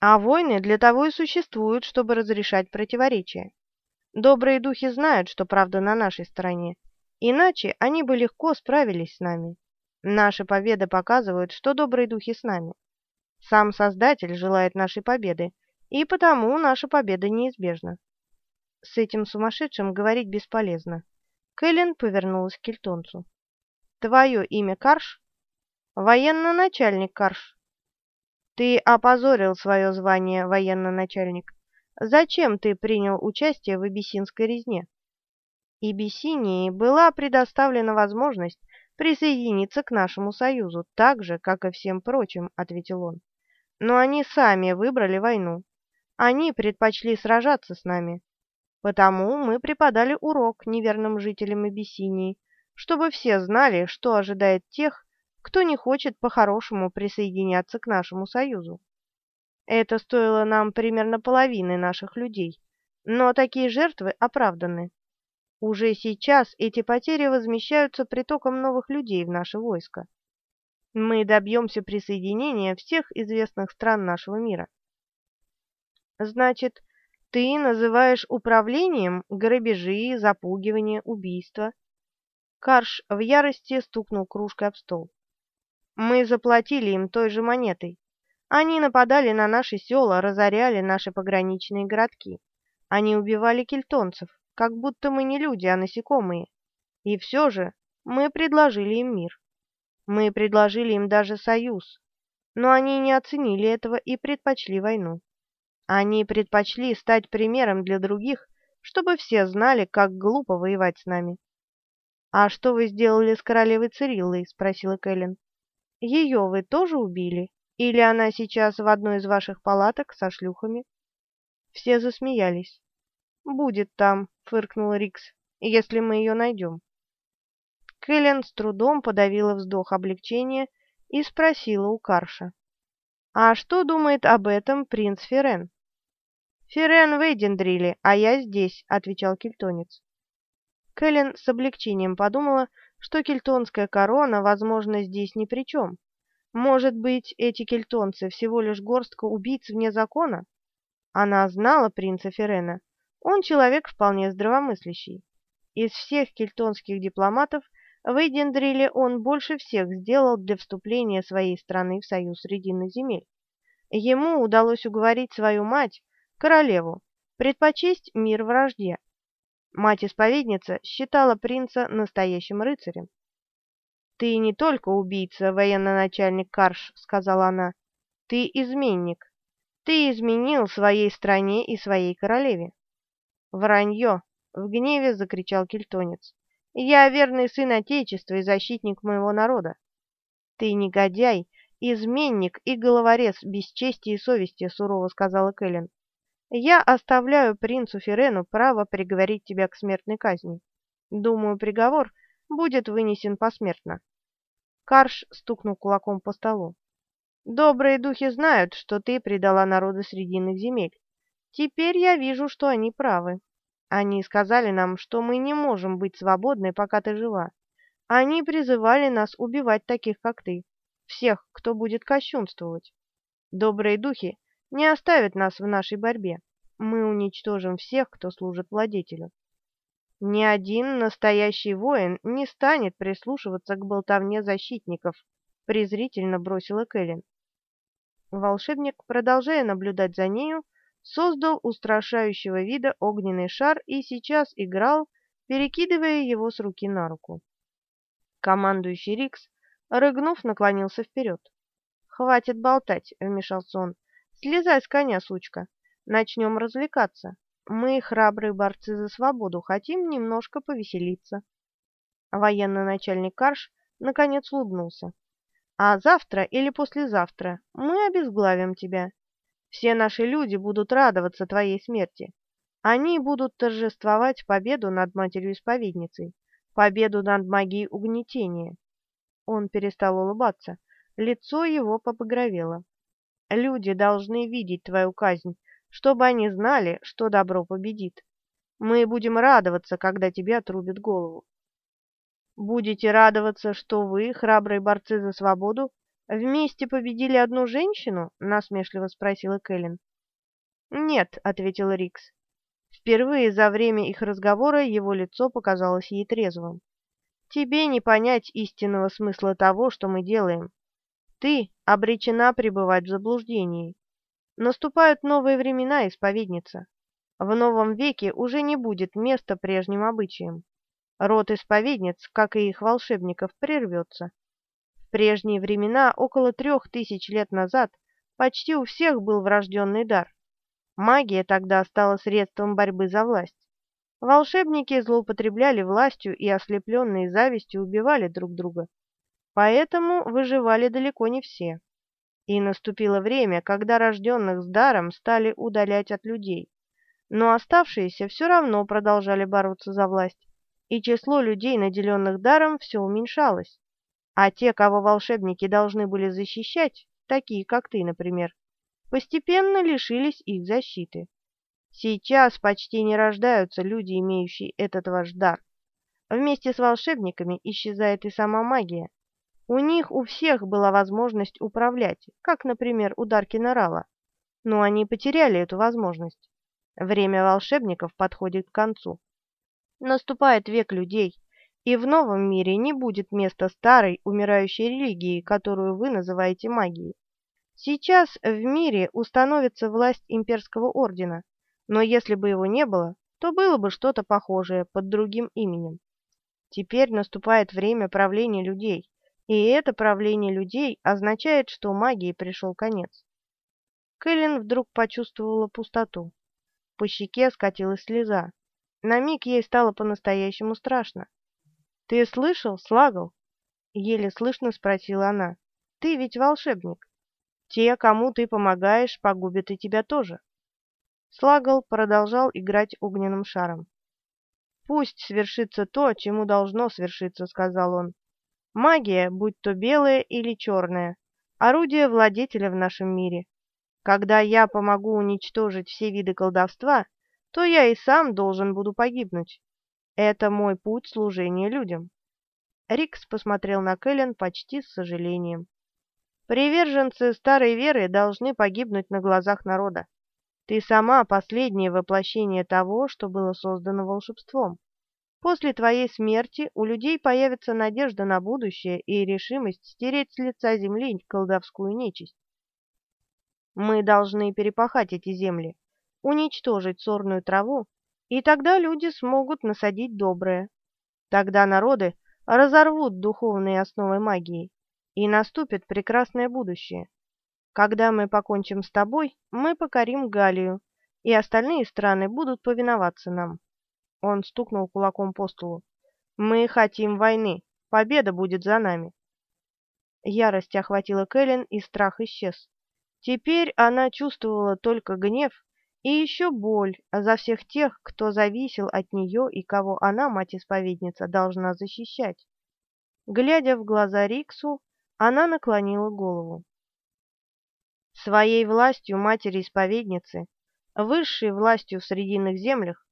А войны для того и существуют, чтобы разрешать противоречия. Добрые духи знают, что правда на нашей стороне, иначе они бы легко справились с нами. Наши победы показывают, что добрые духи с нами. Сам Создатель желает нашей победы, и потому наша победа неизбежна. С этим сумасшедшим говорить бесполезно. Кэлен повернулась к кельтонцу. «Твое имя Карш?» «Военно-начальник Карш». «Ты опозорил свое звание, военно-начальник. Зачем ты принял участие в Абиссинской резне?» Ибиссинии была предоставлена возможность присоединиться к нашему союзу, так же, как и всем прочим», — ответил он. «Но они сами выбрали войну. Они предпочли сражаться с нами. Потому мы преподали урок неверным жителям Абиссинии, чтобы все знали, что ожидает тех, кто не хочет по-хорошему присоединяться к нашему союзу. Это стоило нам примерно половины наших людей, но такие жертвы оправданы. Уже сейчас эти потери возмещаются притоком новых людей в наше войско. Мы добьемся присоединения всех известных стран нашего мира. Значит, ты называешь управлением грабежи, запугивание, убийства? Карш в ярости стукнул кружкой об стол. Мы заплатили им той же монетой. Они нападали на наши села, разоряли наши пограничные городки. Они убивали кельтонцев как будто мы не люди, а насекомые. И все же мы предложили им мир. Мы предложили им даже союз, но они не оценили этого и предпочли войну. Они предпочли стать примером для других, чтобы все знали, как глупо воевать с нами. «А что вы сделали с королевой Цириллой?» — спросила Кэлен. «Ее вы тоже убили? Или она сейчас в одной из ваших палаток со шлюхами?» Все засмеялись. «Будет там», — фыркнул Рикс, — «если мы ее найдем». Кэлен с трудом подавила вздох облегчения и спросила у Карша. «А что думает об этом принц Ферен?» «Ферен в Эйдендриле, а я здесь», — отвечал кельтонец. Кэлен с облегчением подумала, что кельтонская корона, возможно, здесь ни при чем. Может быть, эти кельтонцы всего лишь горстка убийц вне закона? Она знала принца Ферена он человек вполне здравомыслящий. Из всех кельтонских дипломатов в Эйдендриле он больше всех сделал для вступления своей страны в союз Срединных земель. Ему удалось уговорить свою мать, королеву, предпочесть мир вражде. Мать-исповедница считала принца настоящим рыцарем. «Ты не только убийца, военно-начальник Карш», — сказала она, — «ты изменник. Ты изменил своей стране и своей королеве. «Вранье!» — в гневе закричал кельтонец. «Я верный сын Отечества и защитник моего народа!» «Ты негодяй, изменник и головорез без чести и совести!» — сурово сказала Кэлен. «Я оставляю принцу Ферену право приговорить тебя к смертной казни. Думаю, приговор будет вынесен посмертно». Карш стукнул кулаком по столу. «Добрые духи знают, что ты предала народы Срединных земель. Теперь я вижу, что они правы. Они сказали нам, что мы не можем быть свободны, пока ты жива. Они призывали нас убивать таких, как ты, всех, кто будет кощунствовать. Добрые духи не оставят нас в нашей борьбе. Мы уничтожим всех, кто служит владетелю. Ни один настоящий воин не станет прислушиваться к болтовне защитников, презрительно бросила Кэлен. Волшебник, продолжая наблюдать за нею, создал устрашающего вида огненный шар и сейчас играл, перекидывая его с руки на руку. Командующий Рикс, рыгнув, наклонился вперед. «Хватит болтать», — вмешался он. «Слезай с коня, сучка. Начнем развлекаться. Мы, храбрые борцы за свободу, хотим немножко повеселиться». Военный начальник Карш наконец улыбнулся. «А завтра или послезавтра мы обезглавим тебя. Все наши люди будут радоваться твоей смерти. Они будут торжествовать победу над матерью-исповедницей, победу над магией угнетения. Он перестал улыбаться, лицо его побагровело. Люди должны видеть твою казнь, чтобы они знали, что добро победит. Мы будем радоваться, когда тебе отрубят голову. Будете радоваться, что вы, храбрые борцы за свободу, «Вместе победили одну женщину?» — насмешливо спросила Кэлен. «Нет», — ответил Рикс. Впервые за время их разговора его лицо показалось ей трезвым. «Тебе не понять истинного смысла того, что мы делаем. Ты обречена пребывать в заблуждении. Наступают новые времена, исповедница. В новом веке уже не будет места прежним обычаям. Род исповедниц, как и их волшебников, прервется. В прежние времена, около трех тысяч лет назад, почти у всех был врожденный дар. Магия тогда стала средством борьбы за власть. Волшебники злоупотребляли властью и, ослепленные завистью, убивали друг друга. Поэтому выживали далеко не все. И наступило время, когда рожденных с даром стали удалять от людей. Но оставшиеся все равно продолжали бороться за власть, и число людей, наделенных даром, все уменьшалось. А те, кого волшебники должны были защищать, такие как ты, например, постепенно лишились их защиты. Сейчас почти не рождаются люди, имеющие этот ваш дар. Вместе с волшебниками исчезает и сама магия. У них у всех была возможность управлять, как, например, у Даркина. Но они потеряли эту возможность. Время волшебников подходит к концу. Наступает век людей, и в новом мире не будет места старой, умирающей религии, которую вы называете магией. Сейчас в мире установится власть имперского ордена, но если бы его не было, то было бы что-то похожее под другим именем. Теперь наступает время правления людей, и это правление людей означает, что магии пришел конец. Кэлен вдруг почувствовала пустоту. По щеке скатилась слеза. На миг ей стало по-настоящему страшно. «Ты слышал, слагал?» Еле слышно спросила она. «Ты ведь волшебник. Те, кому ты помогаешь, погубят и тебя тоже. Слагал продолжал играть огненным шаром. «Пусть свершится то, чему должно свершиться», — сказал он. «Магия, будь то белая или черная, орудие владетеля в нашем мире. Когда я помогу уничтожить все виды колдовства, то я и сам должен буду погибнуть. Это мой путь служения людям». Рикс посмотрел на Кэлен почти с сожалением. Приверженцы старой веры должны погибнуть на глазах народа. Ты сама последнее воплощение того, что было создано волшебством. После твоей смерти у людей появится надежда на будущее и решимость стереть с лица земли колдовскую нечисть. Мы должны перепахать эти земли, уничтожить сорную траву, и тогда люди смогут насадить доброе. Тогда народы разорвут духовные основы магии, и наступит прекрасное будущее. Когда мы покончим с тобой, мы покорим Галию, и остальные страны будут повиноваться нам. Он стукнул кулаком по столу. Мы хотим войны. Победа будет за нами. Ярость охватила Кэлен, и страх исчез. Теперь она чувствовала только гнев и еще боль за всех тех, кто зависел от нее и кого она, мать-исповедница, должна защищать. Глядя в глаза Риксу, она наклонила голову. Своей властью матери-исповедницы, высшей властью в Срединных землях,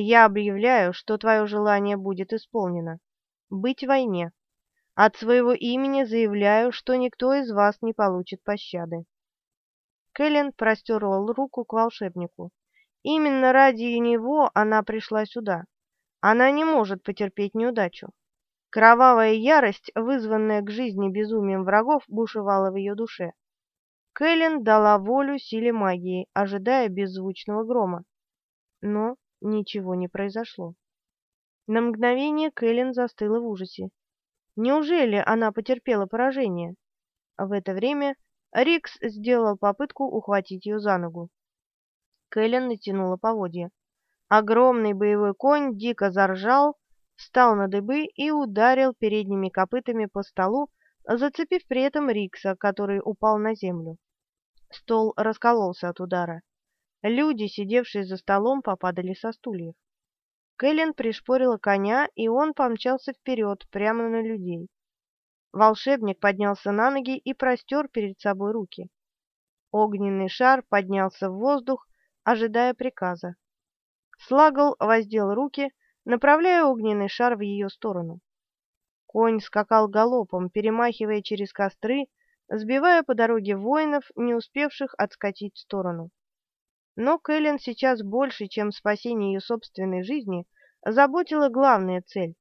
я объявляю, что твое желание будет исполнено. Быть в войне. От своего имени заявляю, что никто из вас не получит пощады. Кэлен простерла руку к волшебнику. Именно ради него она пришла сюда. Она не может потерпеть неудачу. Кровавая ярость, вызванная к жизни безумием врагов, бушевала в ее душе. Кэлен дала волю силе магии, ожидая беззвучного грома. Но ничего не произошло. На мгновение Кэлен застыла в ужасе. Неужели она потерпела поражение? В это время Рикс сделал попытку ухватить ее за ногу. Кэлен натянула поводья. Огромный боевой конь дико заржал, встал на дыбы и ударил передними копытами по столу, зацепив при этом Рикса, который упал на землю. Стол раскололся от удара. Люди, сидевшие за столом, попадали со стульев. Кэлен пришпорила коня, и он помчался вперед, прямо на людей. Волшебник поднялся на ноги и простер перед собой руки. Огненный шар поднялся в воздух, ожидая приказа. Слагал воздел руки, направляя огненный шар в ее сторону. Конь скакал галопом, перемахивая через костры, сбивая по дороге воинов, не успевших отскочить в сторону. Но Кэлен сейчас больше, чем спасение ее собственной жизни, заботила главная цель.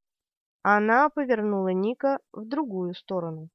Она повернула Ника в другую сторону.